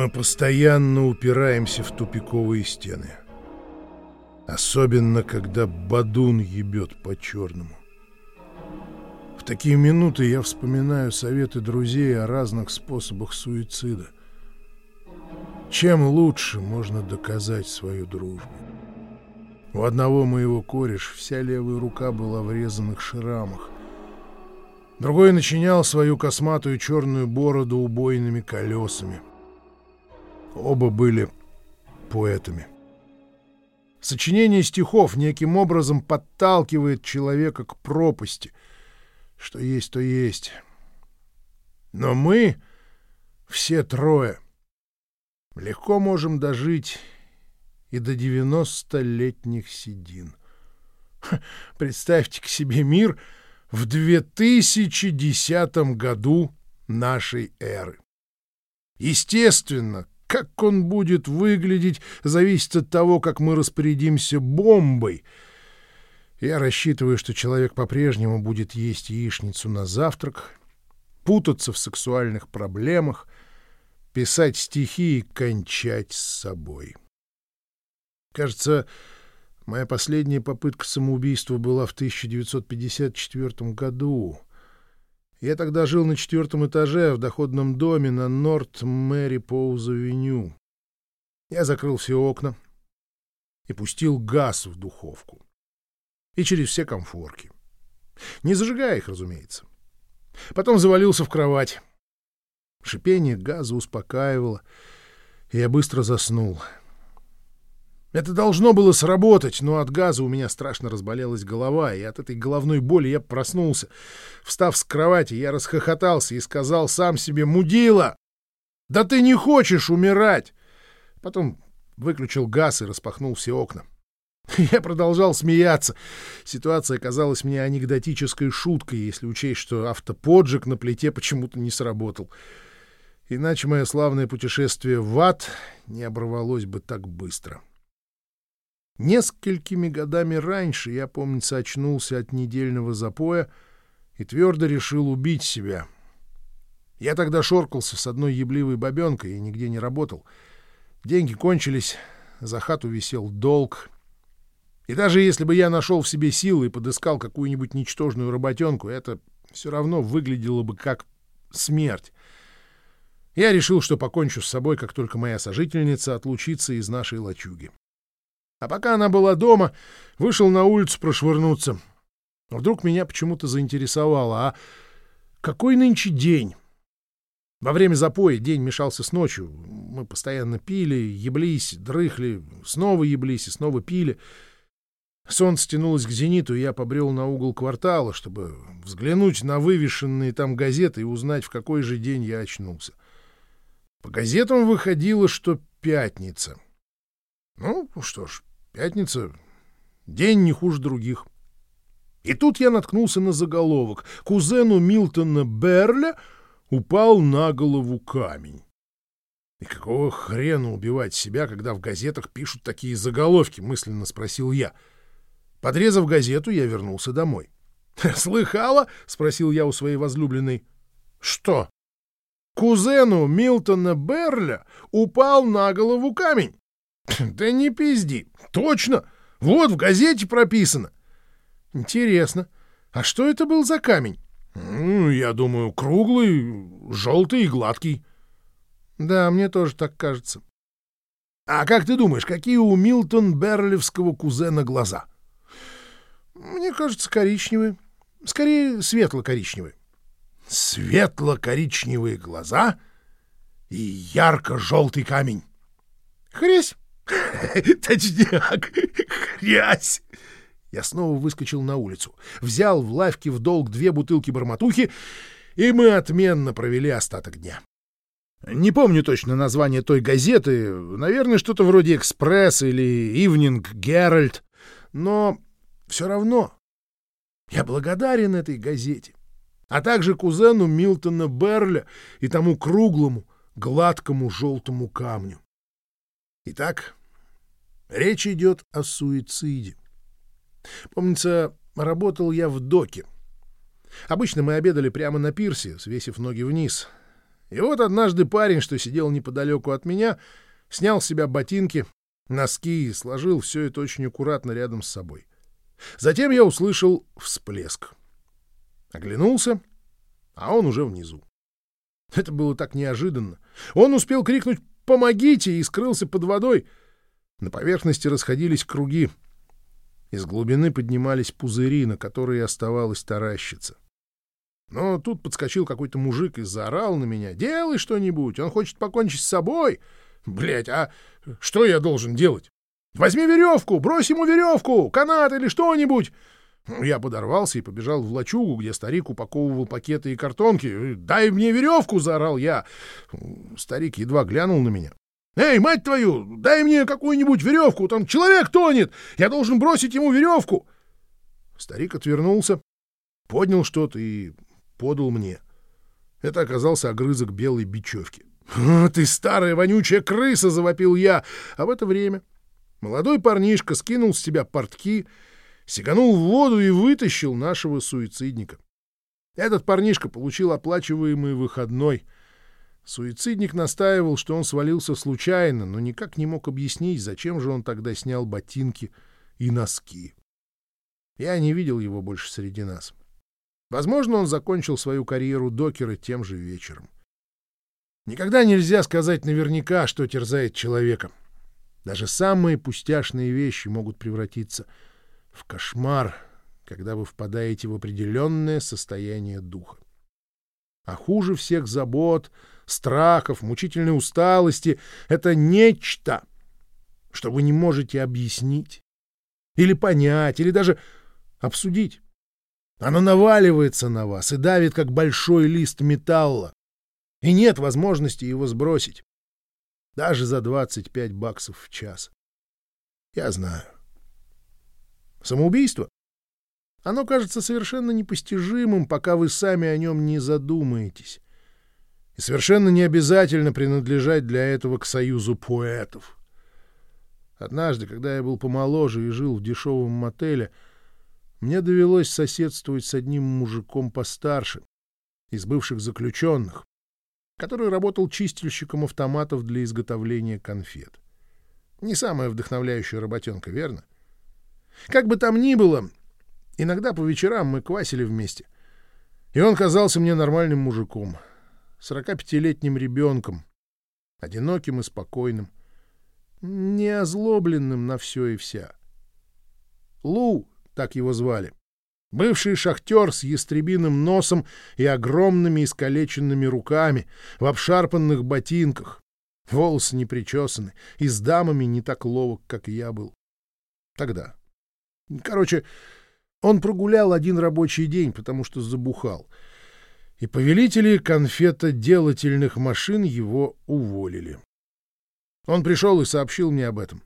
Мы постоянно упираемся в тупиковые стены. Особенно, когда Бадун ебет по-черному. В такие минуты я вспоминаю советы друзей о разных способах суицида. Чем лучше можно доказать свою дружбу? У одного моего кореш вся левая рука была в резаных шрамах. Другой начинял свою косматую черную бороду убойными колесами — Оба были поэтами. Сочинение стихов неким образом подталкивает человека к пропасти. Что есть, то есть. Но мы, все трое, легко можем дожить и до 90-летних седин. Представьте к себе мир в 2010 году нашей эры. Естественно, как он будет выглядеть, зависит от того, как мы распорядимся бомбой. Я рассчитываю, что человек по-прежнему будет есть яичницу на завтрак, путаться в сексуальных проблемах, писать стихи и кончать с собой. Кажется, моя последняя попытка самоубийства была в 1954 году. Я тогда жил на четвертом этаже в доходном доме на Норт Мэри Поуз-авеню. Я закрыл все окна и пустил газ в духовку. И через все комфорки. Не зажигая их, разумеется. Потом завалился в кровать. Шипение газа успокаивало, и я быстро заснул. — это должно было сработать, но от газа у меня страшно разболелась голова, и от этой головной боли я проснулся. Встав с кровати, я расхохотался и сказал сам себе «Мудила! Да ты не хочешь умирать!» Потом выключил газ и распахнул все окна. Я продолжал смеяться. Ситуация казалась мне анекдотической шуткой, если учесть, что автоподжиг на плите почему-то не сработал. Иначе мое славное путешествие в ад не оборвалось бы так быстро. — Несколькими годами раньше я, помнится, очнулся от недельного запоя и твердо решил убить себя. Я тогда шоркался с одной ебливой бабенкой и нигде не работал. Деньги кончились, за хату висел долг. И даже если бы я нашел в себе силы и подыскал какую-нибудь ничтожную работенку, это все равно выглядело бы как смерть. Я решил, что покончу с собой, как только моя сожительница отлучится из нашей лачуги. А пока она была дома, вышел на улицу прошвырнуться. Вдруг меня почему-то заинтересовало, а какой нынче день? Во время запоя день мешался с ночью. Мы постоянно пили, еблись, дрыхли, снова еблись и снова пили. Солнце тянулось к зениту, и я побрел на угол квартала, чтобы взглянуть на вывешенные там газеты и узнать, в какой же день я очнулся. По газетам выходило, что пятница. Ну, что ж, Пятница — день не хуже других. И тут я наткнулся на заголовок. Кузену Милтона Берля упал на голову камень. И какого хрена убивать себя, когда в газетах пишут такие заголовки, мысленно спросил я. Подрезав газету, я вернулся домой. «Слыхала?» — спросил я у своей возлюбленной. «Что?» «Кузену Милтона Берля упал на голову камень». Да не пизди. Точно. Вот в газете прописано. Интересно. А что это был за камень? Ну, я думаю, круглый, желтый и гладкий. Да, мне тоже так кажется. А как ты думаешь, какие у Милтон Берлевского кузена глаза? Мне кажется, коричневые. Скорее, светло-коричневые. Светло-коричневые глаза и ярко-желтый камень. Хресь! Точняк! Хрясь! Я снова выскочил на улицу, взял в лавке в долг две бутылки барматухи, и мы отменно провели остаток дня. Не помню точно название той газеты, наверное, что-то вроде «Экспресс» или «Ивнинг Геральт», но все равно я благодарен этой газете, а также кузену Милтона Берля и тому круглому, гладкому желтому камню. Итак, Речь идет о суициде. Помнится, работал я в доке. Обычно мы обедали прямо на пирсе, свесив ноги вниз. И вот однажды парень, что сидел неподалеку от меня, снял с себя ботинки, носки и сложил все это очень аккуратно рядом с собой. Затем я услышал всплеск. Оглянулся, а он уже внизу. Это было так неожиданно. Он успел крикнуть «Помогите!» и скрылся под водой. На поверхности расходились круги. Из глубины поднимались пузыри, на которые оставалось таращиться. Но тут подскочил какой-то мужик и заорал на меня. «Делай что-нибудь! Он хочет покончить с собой!» Блять, а что я должен делать? Возьми веревку, брось ему веревку, канат или что-нибудь. Я подорвался и побежал в лачугу, где старик упаковывал пакеты и картонки. «Дай мне веревку!» — заорал я. Старик едва глянул на меня. «Эй, мать твою, дай мне какую-нибудь веревку, там человек тонет! Я должен бросить ему веревку!» Старик отвернулся, поднял что-то и подал мне. Это оказался огрызок белой бечевки. «Ты старая вонючая крыса!» — завопил я. А в это время молодой парнишка скинул с себя портки, сиганул в воду и вытащил нашего суицидника. Этот парнишка получил оплачиваемый выходной. Суицидник настаивал, что он свалился случайно, но никак не мог объяснить, зачем же он тогда снял ботинки и носки. Я не видел его больше среди нас. Возможно, он закончил свою карьеру докера тем же вечером. Никогда нельзя сказать наверняка, что терзает человека. Даже самые пустяшные вещи могут превратиться в кошмар, когда вы впадаете в определенное состояние духа. А хуже всех забот, страхов, мучительной усталости — это нечто, что вы не можете объяснить или понять, или даже обсудить. Оно наваливается на вас и давит, как большой лист металла, и нет возможности его сбросить. Даже за 25 баксов в час. Я знаю. Самоубийство? Оно кажется совершенно непостижимым, пока вы сами о нем не задумаетесь. И совершенно не обязательно принадлежать для этого к союзу поэтов. Однажды, когда я был помоложе и жил в дешевом мотеле, мне довелось соседствовать с одним мужиком постарше, из бывших заключенных, который работал чистильщиком автоматов для изготовления конфет. Не самая вдохновляющая работенка, верно? Как бы там ни было, иногда по вечерам мы квасили вместе. И он казался мне нормальным мужиком, 45-летним ребенком, одиноким и спокойным, не озлобленным на все и вся. Лу, так его звали, Бывший шахтер с ястребиным носом и огромными искалеченными руками, в обшарпанных ботинках, волосы не причесаны и с дамами не так ловок, как я был. Тогда. Короче, он прогулял один рабочий день, потому что забухал. И повелители конфетоделательных машин его уволили. Он пришел и сообщил мне об этом.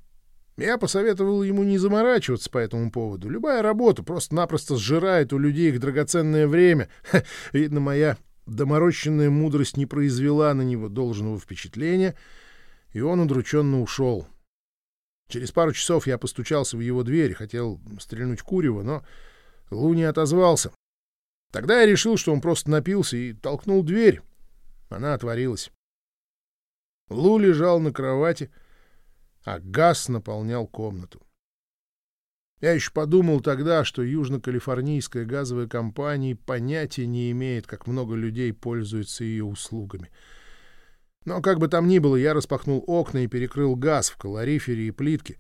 Я посоветовал ему не заморачиваться по этому поводу. Любая работа просто-напросто сжирает у людей их драгоценное время. Ха, видно, моя доморощенная мудрость не произвела на него должного впечатления, и он удрученно ушел. Через пару часов я постучался в его дверь, хотел стрельнуть курево, но Лу не отозвался. Тогда я решил, что он просто напился, и толкнул дверь. Она отворилась. Лу лежал на кровати, — а газ наполнял комнату. Я еще подумал тогда, что южно-калифорнийская газовая компания понятия не имеет, как много людей пользуются ее услугами. Но как бы там ни было, я распахнул окна и перекрыл газ в калорифере и плитке.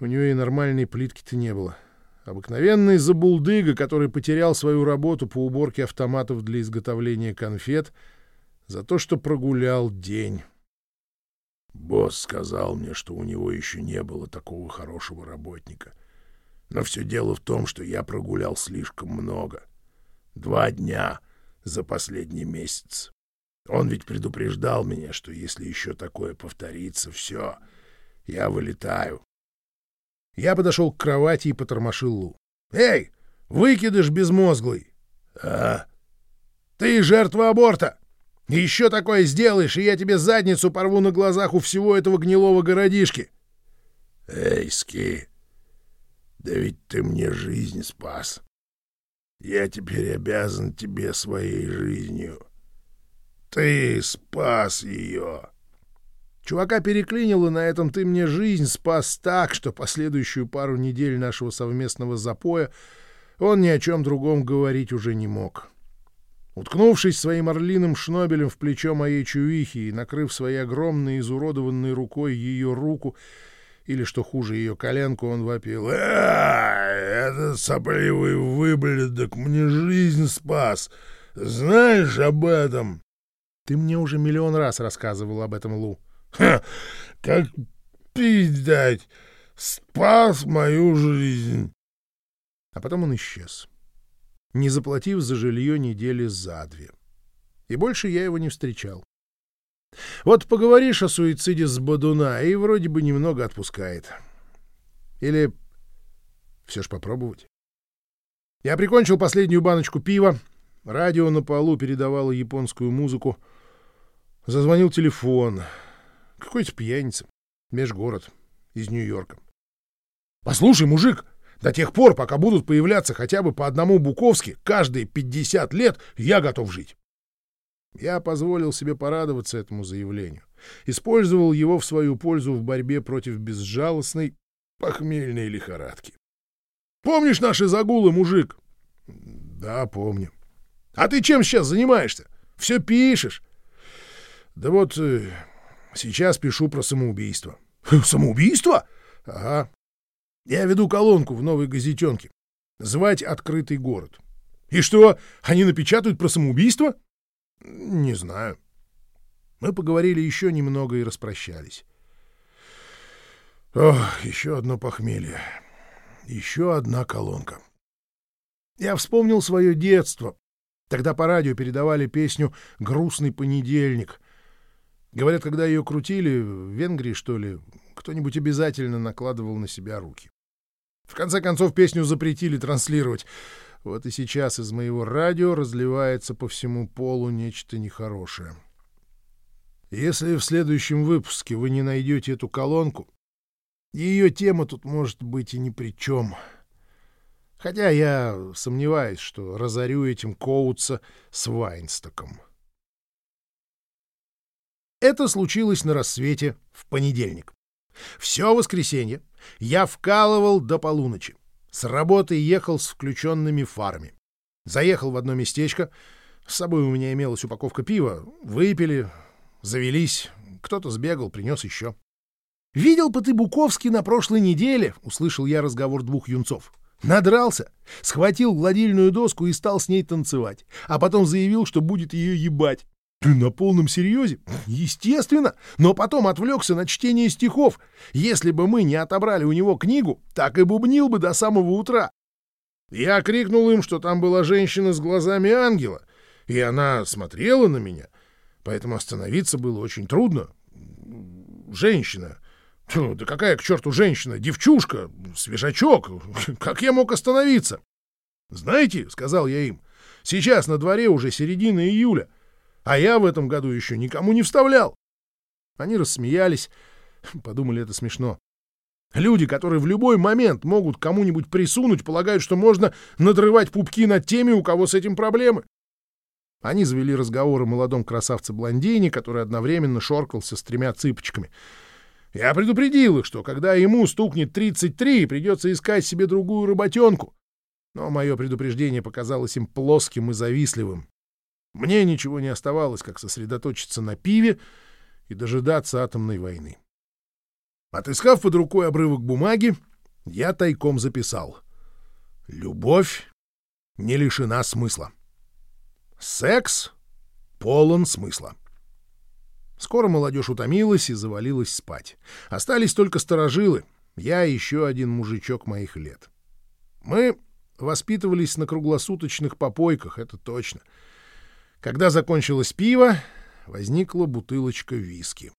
У нее и нормальной плитки-то не было. Обыкновенный забулдыга, который потерял свою работу по уборке автоматов для изготовления конфет за то, что прогулял день. Босс сказал мне, что у него еще не было такого хорошего работника. Но все дело в том, что я прогулял слишком много. Два дня за последний месяц. Он ведь предупреждал меня, что если еще такое повторится, все, я вылетаю. Я подошел к кровати и потормошил Лу. «Эй, выкидыш безмозглый!» «А? Ты жертва аборта!» Еще такое сделаешь, и я тебе задницу порву на глазах у всего этого гнилого городишки. Эй, Ски, да ведь ты мне жизнь спас. Я теперь обязан тебе своей жизнью. Ты спас ее. Чувака переклинило, на этом ты мне жизнь спас так, что последующую пару недель нашего совместного запоя он ни о чем другом говорить уже не мог. Уткнувшись своим орлиным шнобелем в плечо моей чувихи и накрыв своей огромной изуродованной рукой ее руку, или, что хуже, ее коленку, он вопил. «А, этот сопливый выблядок мне жизнь спас! Знаешь об этом?» «Ты мне уже миллион раз рассказывал об этом, Лу». «Ха! Как пить дать! Спас мою жизнь!» А потом он исчез не заплатив за жилье недели за две. И больше я его не встречал. Вот поговоришь о суициде с Бадуна, и вроде бы немного отпускает. Или все ж попробовать? Я прикончил последнюю баночку пива, радио на полу передавало японскую музыку. Зазвонил телефон. Какой-то пьяница. Межгород. Из Нью-Йорка. «Послушай, мужик!» До тех пор, пока будут появляться хотя бы по одному Буковски каждые 50 лет, я готов жить. Я позволил себе порадоваться этому заявлению. Использовал его в свою пользу в борьбе против безжалостной похмельной лихорадки. Помнишь наши загулы, мужик? Да, помню. А ты чем сейчас занимаешься? Все пишешь. Да вот э, сейчас пишу про самоубийство. Самоубийство? Ага. Я веду колонку в новой газетенке. Звать «Открытый город». И что, они напечатают про самоубийство? Не знаю. Мы поговорили еще немного и распрощались. Ох, еще одно похмелье. Еще одна колонка. Я вспомнил свое детство. Тогда по радио передавали песню «Грустный понедельник». Говорят, когда ее крутили, в Венгрии, что ли, кто-нибудь обязательно накладывал на себя руки. В конце концов, песню запретили транслировать. Вот и сейчас из моего радио разливается по всему полу нечто нехорошее. Если в следующем выпуске вы не найдете эту колонку, ее тема тут может быть и ни при чем. Хотя я сомневаюсь, что разорю этим Коутса с Вайнстоком. Это случилось на рассвете в понедельник. Все воскресенье я вкалывал до полуночи. С работы ехал с включенными фарами. Заехал в одно местечко. С собой у меня имелась упаковка пива. Выпили, завелись. Кто-то сбегал, принес еще. «Видел бы ты Буковский на прошлой неделе?» — услышал я разговор двух юнцов. Надрался, схватил гладильную доску и стал с ней танцевать, а потом заявил, что будет ее ебать. Ты на полном серьезе? Естественно, но потом отвлекся на чтение стихов. Если бы мы не отобрали у него книгу, так и бубнил бы до самого утра. Я крикнул им, что там была женщина с глазами ангела, и она смотрела на меня, поэтому остановиться было очень трудно. Женщина. Да какая к черту женщина? Девчушка, свежачок. Как я мог остановиться? Знаете, — сказал я им, — сейчас на дворе уже середина июля. А я в этом году еще никому не вставлял. Они рассмеялись, подумали, это смешно. Люди, которые в любой момент могут кому-нибудь присунуть, полагают, что можно надрывать пупки над теми, у кого с этим проблемы. Они завели разговор о молодом красавце-блондине, который одновременно шоркался с тремя цыпочками. Я предупредил их, что когда ему стукнет 33, придется искать себе другую работенку. Но мое предупреждение показалось им плоским и завистливым. Мне ничего не оставалось, как сосредоточиться на пиве и дожидаться атомной войны. Отыскав под рукой обрывок бумаги, я тайком записал. Любовь не лишена смысла. Секс полон смысла. Скоро молодежь утомилась и завалилась спать. Остались только сторожилы, я и еще один мужичок моих лет. Мы воспитывались на круглосуточных попойках, это точно — когда закончилось пиво, возникла бутылочка виски.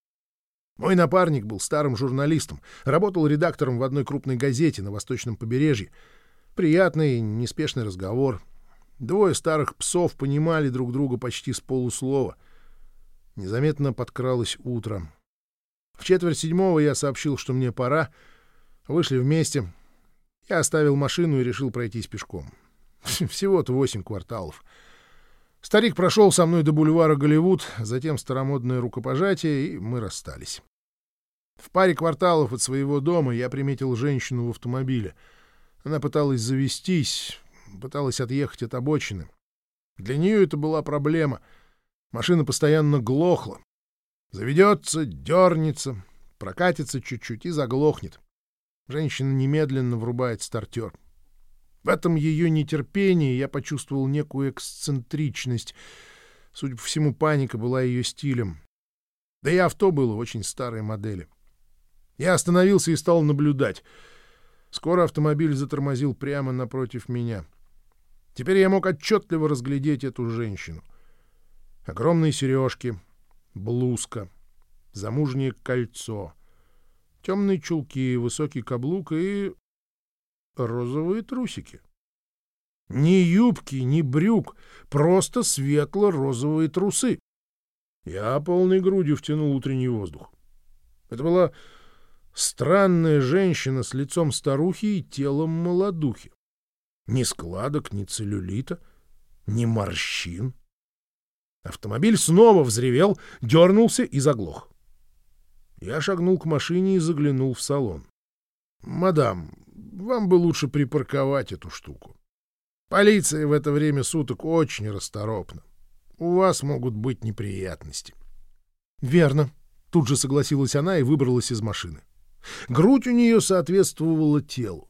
Мой напарник был старым журналистом, работал редактором в одной крупной газете на восточном побережье. Приятный, неспешный разговор. Двое старых псов понимали друг друга почти с полуслова. Незаметно подкралось утро. В четверть седьмого я сообщил, что мне пора. Вышли вместе. Я оставил машину и решил пройтись пешком. Всего-то восемь кварталов. Старик прошел со мной до бульвара Голливуд, затем старомодное рукопожатие, и мы расстались. В паре кварталов от своего дома я приметил женщину в автомобиле. Она пыталась завестись, пыталась отъехать от обочины. Для нее это была проблема. Машина постоянно глохла. Заведется, дернется, прокатится чуть-чуть и заглохнет. Женщина немедленно врубает стартер. В этом ее нетерпении я почувствовал некую эксцентричность. Судя по всему, паника была ее стилем. Да и авто было очень старой модели. Я остановился и стал наблюдать. Скоро автомобиль затормозил прямо напротив меня. Теперь я мог отчетливо разглядеть эту женщину. Огромные сережки, блузка, замужнее кольцо, темные чулки, высокий каблук и розовые трусики. Ни юбки, ни брюк, просто светло-розовые трусы. Я полной грудью втянул утренний воздух. Это была странная женщина с лицом старухи и телом молодухи. Ни складок, ни целлюлита, ни морщин. Автомобиль снова взревел, дернулся и заглох. Я шагнул к машине и заглянул в салон. — Мадам, вам бы лучше припарковать эту штуку. Полиция в это время суток очень расторопна. У вас могут быть неприятности. — Верно. Тут же согласилась она и выбралась из машины. Грудь у нее соответствовала телу.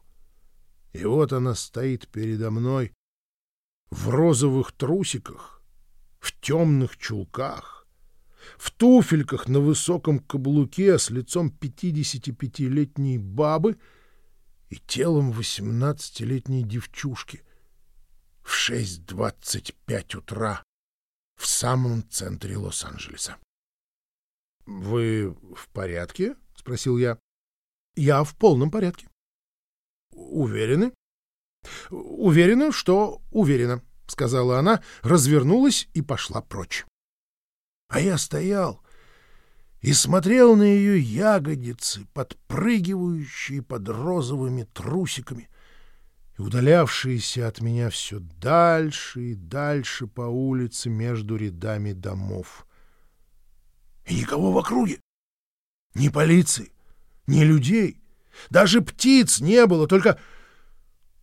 И вот она стоит передо мной в розовых трусиках, в темных чулках, в туфельках на высоком каблуке с лицом 55-летней бабы — и телом восемнадцатилетней девчушки в 6.25 утра в самом центре Лос-Анджелеса. — Вы в порядке? — спросил я. — Я в полном порядке. — Уверены? — Уверена, что уверена, — сказала она, развернулась и пошла прочь. А я стоял и смотрел на ее ягодицы, подпрыгивающие под розовыми трусиками и удалявшиеся от меня все дальше и дальше по улице между рядами домов. И никого в округе, ни полиции, ни людей, даже птиц не было, только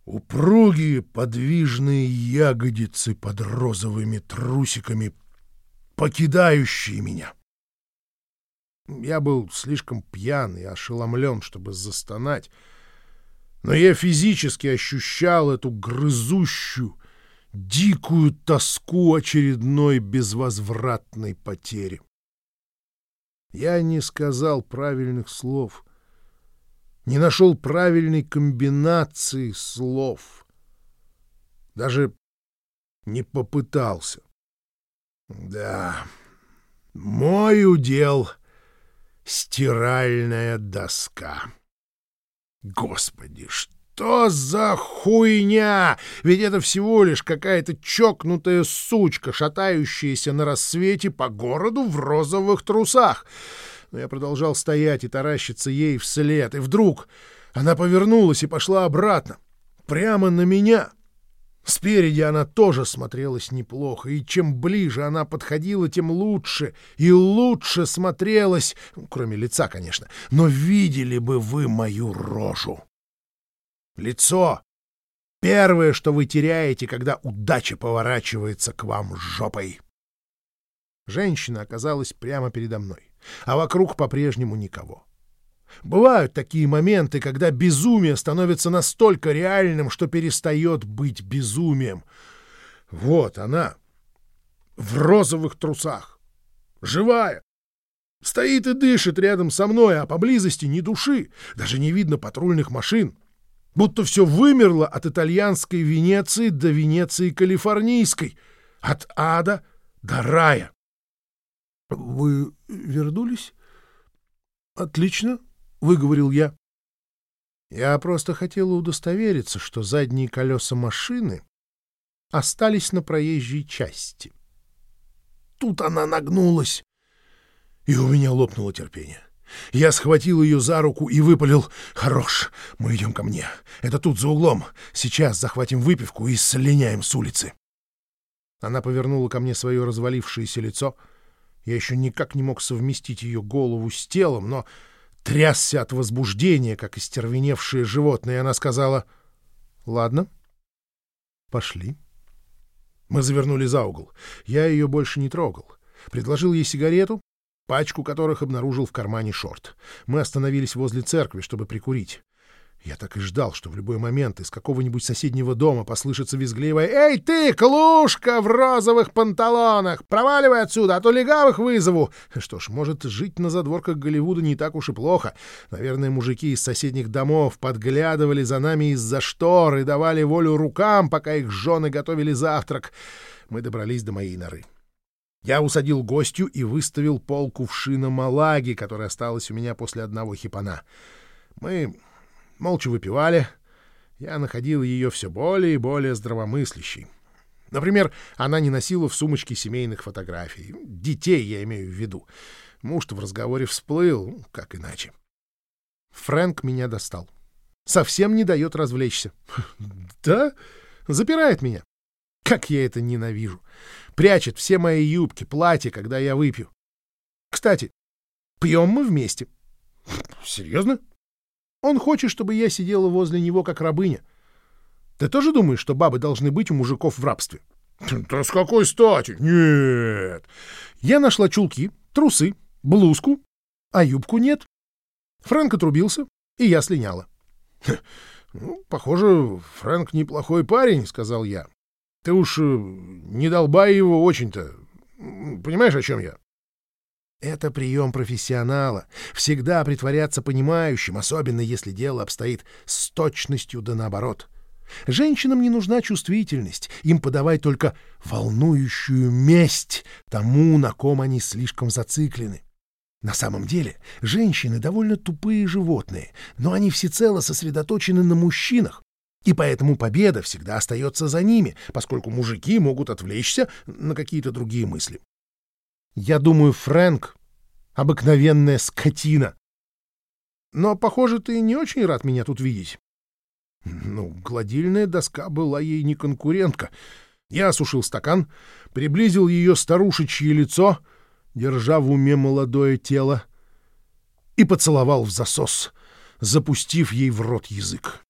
упругие подвижные ягодицы под розовыми трусиками, покидающие меня. Я был слишком пьян и ошеломлен, чтобы застонать, но я физически ощущал эту грызущую, дикую тоску очередной безвозвратной потери. Я не сказал правильных слов, не нашел правильной комбинации слов, даже не попытался. Да, мой удел — стиральная доска. Господи, что за хуйня? Ведь это всего лишь какая-то чокнутая сучка, шатающаяся на рассвете по городу в розовых трусах. Но я продолжал стоять и таращиться ей вслед, и вдруг она повернулась и пошла обратно, прямо на меня — Спереди она тоже смотрелась неплохо, и чем ближе она подходила, тем лучше и лучше смотрелась, кроме лица, конечно, но видели бы вы мою рожу. Лицо — первое, что вы теряете, когда удача поворачивается к вам жопой. Женщина оказалась прямо передо мной, а вокруг по-прежнему никого. Бывают такие моменты, когда безумие становится настолько реальным, что перестает быть безумием. Вот она, в розовых трусах, живая. Стоит и дышит рядом со мной, а поблизости ни души, даже не видно патрульных машин. Будто все вымерло от итальянской Венеции до Венеции калифорнийской, от ада до рая. — Вы вернулись? — Отлично, выговорил я. Я просто хотела удостовериться, что задние колеса машины остались на проезжей части. Тут она нагнулась, и у меня лопнуло терпение. Я схватил ее за руку и выпалил. «Хорош, мы идем ко мне. Это тут за углом. Сейчас захватим выпивку и слиняем с улицы». Она повернула ко мне свое развалившееся лицо. Я еще никак не мог совместить ее голову с телом, но трясся от возбуждения, как истервеневшее животное, и она сказала «Ладно, пошли». Мы завернули за угол. Я ее больше не трогал. Предложил ей сигарету, пачку которых обнаружил в кармане шорт. Мы остановились возле церкви, чтобы прикурить. Я так и ждал, что в любой момент из какого-нибудь соседнего дома послышится визгливое «Эй ты, клушка в розовых панталонах! Проваливай отсюда, а то легавых вызову!» Что ж, может, жить на задворках Голливуда не так уж и плохо. Наверное, мужики из соседних домов подглядывали за нами из-за штор и давали волю рукам, пока их жены готовили завтрак. Мы добрались до моей норы. Я усадил гостью и выставил пол кувшина малаги, которая осталась у меня после одного хипана. Мы молча выпивали. Я находил ее все более и более здравомыслящей. Например, она не носила в сумочке семейных фотографий. Детей я имею в виду. Муж-то в разговоре всплыл, как иначе. Фрэнк меня достал. Совсем не дает развлечься. Да? Запирает меня. Как я это ненавижу. Прячет все мои юбки, платья, когда я выпью. Кстати, пьем мы вместе. Серьезно? Он хочет, чтобы я сидела возле него как рабыня. Ты тоже думаешь, что бабы должны быть у мужиков в рабстве? Да с какой стати? Нет. Я нашла чулки, трусы, блузку, а юбку нет. Фрэнк отрубился, и я слиняла. Ну, похоже, Фрэнк неплохой парень, сказал я. Ты уж э, не долбай его очень-то. Понимаешь, о чем я? Это прием профессионала. Всегда притворяться понимающим, особенно если дело обстоит с точностью да наоборот. Женщинам не нужна чувствительность, им подавай только волнующую месть тому, на ком они слишком зациклены. На самом деле, женщины довольно тупые животные, но они всецело сосредоточены на мужчинах, и поэтому победа всегда остается за ними, поскольку мужики могут отвлечься на какие-то другие мысли. Я думаю, Фрэнк — обыкновенная скотина. Но, похоже, ты не очень рад меня тут видеть. Ну, гладильная доска была ей не конкурентка. Я осушил стакан, приблизил ее старушечье лицо, держа в уме молодое тело, и поцеловал в засос, запустив ей в рот язык.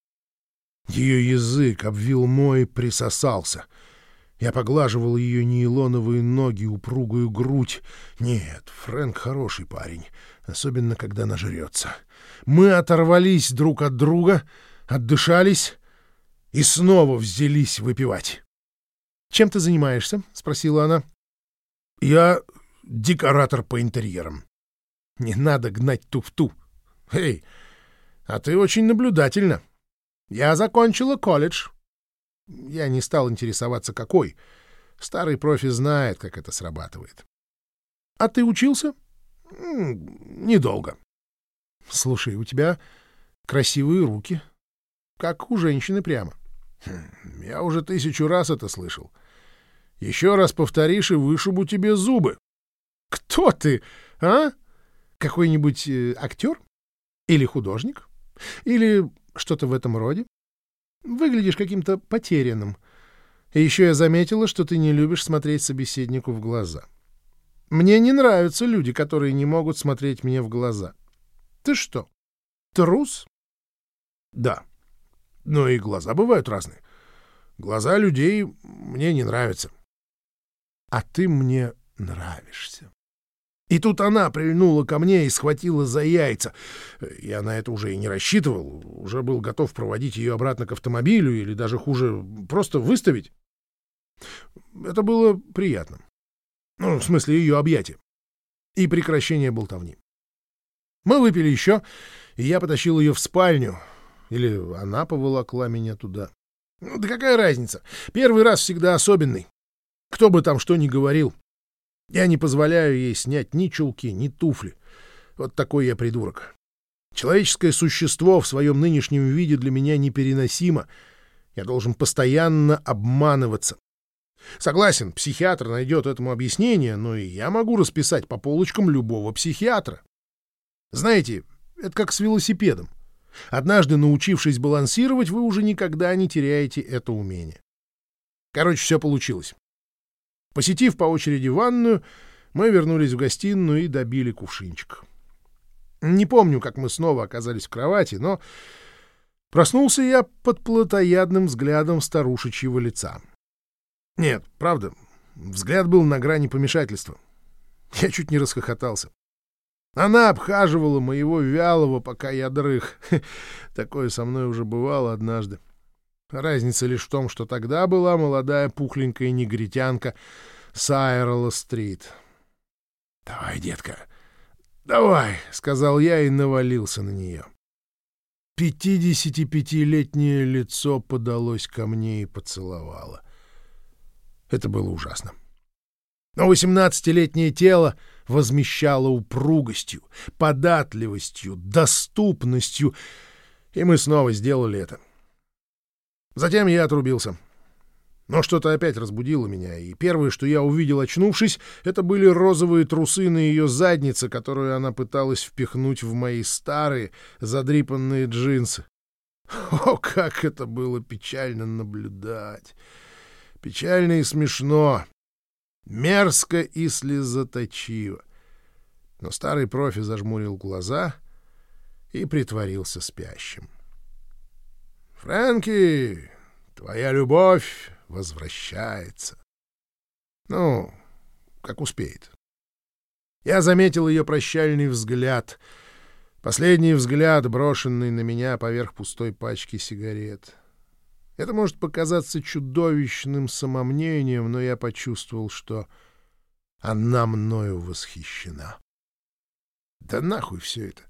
Ее язык обвил мой, присосался — я поглаживал ее нейлоновые ноги, упругую грудь. Нет, Фрэнк хороший парень, особенно когда нажрется. Мы оторвались друг от друга, отдышались и снова взялись выпивать. «Чем ты занимаешься?» — спросила она. «Я декоратор по интерьерам». «Не надо гнать туфту. Эй, а ты очень наблюдательна. Я закончила колледж, я не стал интересоваться, какой. Старый профи знает, как это срабатывает. — А ты учился? — Недолго. — Слушай, у тебя красивые руки. Как у женщины прямо. Хм, — Я уже тысячу раз это слышал. Еще раз повторишь и вышибу тебе зубы. — Кто ты, а? Какой-нибудь э, актер? Или художник? Или что-то в этом роде? Выглядишь каким-то потерянным. И еще я заметила, что ты не любишь смотреть собеседнику в глаза. Мне не нравятся люди, которые не могут смотреть мне в глаза. Ты что, трус? Да. Но и глаза бывают разные. Глаза людей мне не нравятся. А ты мне нравишься. И тут она прильнула ко мне и схватила за яйца. Я на это уже и не рассчитывал, уже был готов проводить ее обратно к автомобилю или даже хуже, просто выставить. Это было приятно. Ну, в смысле, ее объятия. И прекращение болтовни. Мы выпили еще, и я потащил ее в спальню. Или она поволокла меня туда. Ну, да какая разница? Первый раз всегда особенный. Кто бы там что ни говорил. Я не позволяю ей снять ни чулки, ни туфли. Вот такой я придурок. Человеческое существо в своем нынешнем виде для меня непереносимо. Я должен постоянно обманываться. Согласен, психиатр найдет этому объяснение, но и я могу расписать по полочкам любого психиатра. Знаете, это как с велосипедом. Однажды научившись балансировать, вы уже никогда не теряете это умение. Короче, все получилось. Посетив по очереди ванную, мы вернулись в гостиную и добили кувшинчик. Не помню, как мы снова оказались в кровати, но проснулся я под плотоядным взглядом старушечьего лица. Нет, правда, взгляд был на грани помешательства. Я чуть не расхохотался. Она обхаживала моего вялого, пока я дрых. Такое со мной уже бывало однажды. Разница лишь в том, что тогда была молодая пухленькая негритянка Сайрелла-стрит. — Давай, детка, давай, — сказал я и навалился на нее. Пятидесятипятилетнее лицо подалось ко мне и поцеловало. Это было ужасно. Но восемнадцатилетнее тело возмещало упругостью, податливостью, доступностью, и мы снова сделали это. Затем я отрубился. Но что-то опять разбудило меня, и первое, что я увидел, очнувшись, это были розовые трусы на ее заднице, которую она пыталась впихнуть в мои старые, задрипанные джинсы. О, как это было печально наблюдать! Печально и смешно, мерзко и слезоточиво. Но старый профи зажмурил глаза и притворился спящим. «Фрэнки, твоя любовь возвращается». Ну, как успеет. Я заметил ее прощальный взгляд, последний взгляд, брошенный на меня поверх пустой пачки сигарет. Это может показаться чудовищным самомнением, но я почувствовал, что она мною восхищена. Да нахуй все это.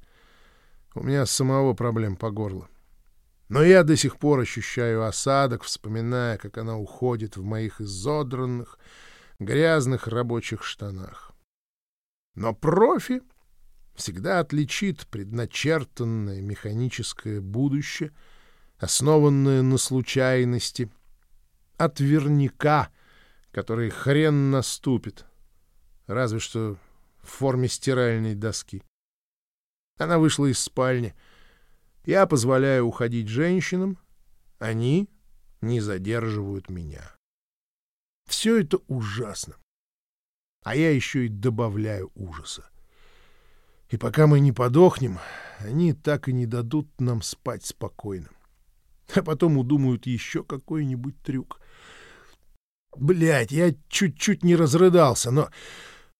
У меня самого проблем по горло. Но я до сих пор ощущаю осадок, вспоминая, как она уходит в моих изодранных, грязных рабочих штанах. Но профи всегда отличит предначертанное механическое будущее — основанное на случайности, от верняка, который хрен наступит, разве что в форме стиральной доски. Она вышла из спальни. Я позволяю уходить женщинам, они не задерживают меня. Все это ужасно. А я еще и добавляю ужаса. И пока мы не подохнем, они так и не дадут нам спать спокойно а потом удумают еще какой-нибудь трюк. Блять, я чуть-чуть не разрыдался, но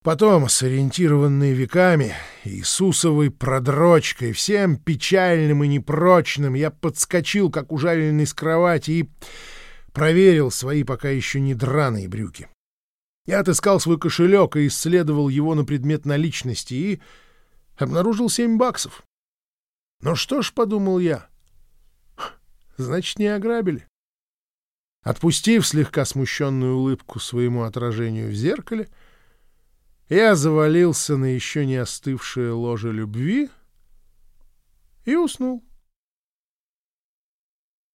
потом, сориентированный веками, Иисусовой продрочкой, всем печальным и непрочным, я подскочил, как ужаленный с кровати, и проверил свои пока еще не драные брюки. Я отыскал свой кошелек и исследовал его на предмет наличности и обнаружил семь баксов. Ну что ж, — подумал я, — Значит, не ограбили. Отпустив слегка смущенную улыбку своему отражению в зеркале, я завалился на еще не остывшее ложе любви и уснул.